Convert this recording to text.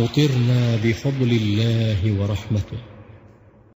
مطرنا بفضل الله ورحمته